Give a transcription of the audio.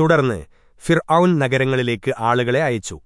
തുടർന്ന് ഫിർ നഗരങ്ങളിലേക്ക് ആളുകളെ അയച്ചു.